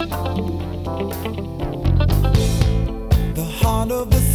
The heart of the